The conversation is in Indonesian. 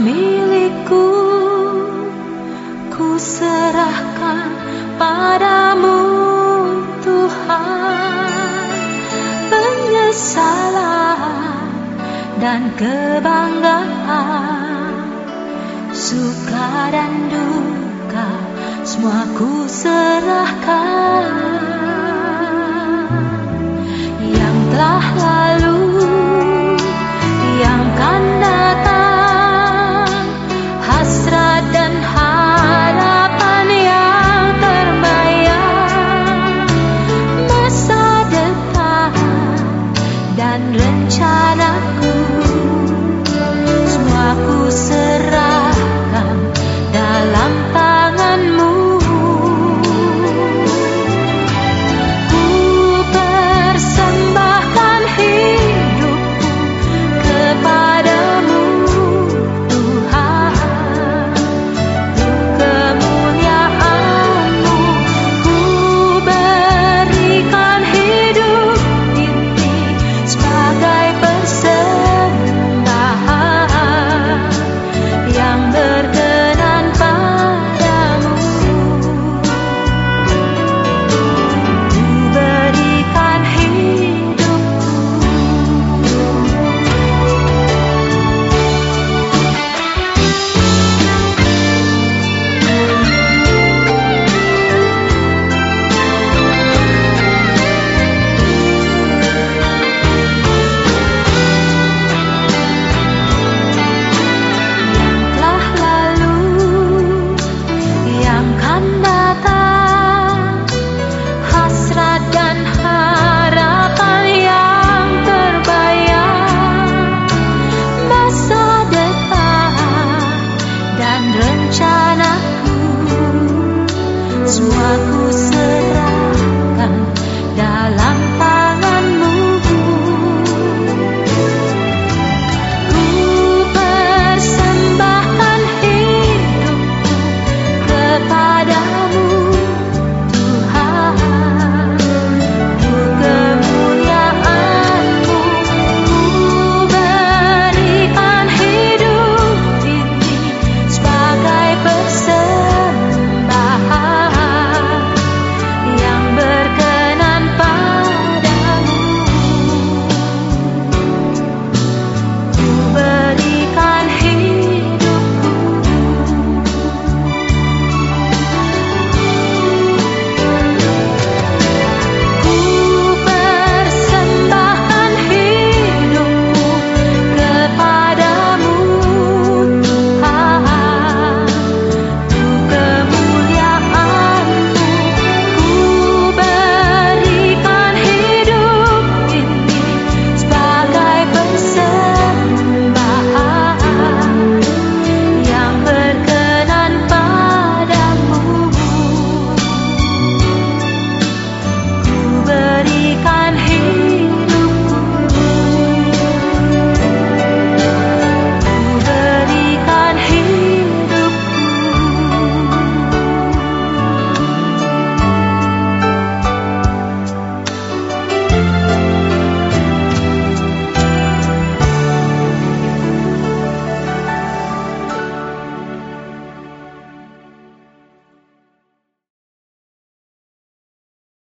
milikku ku serahkan padamu Tuhan. Penyesalan dan kebanggaan suka dan duka semua ku serahkan rencanaku Semua ku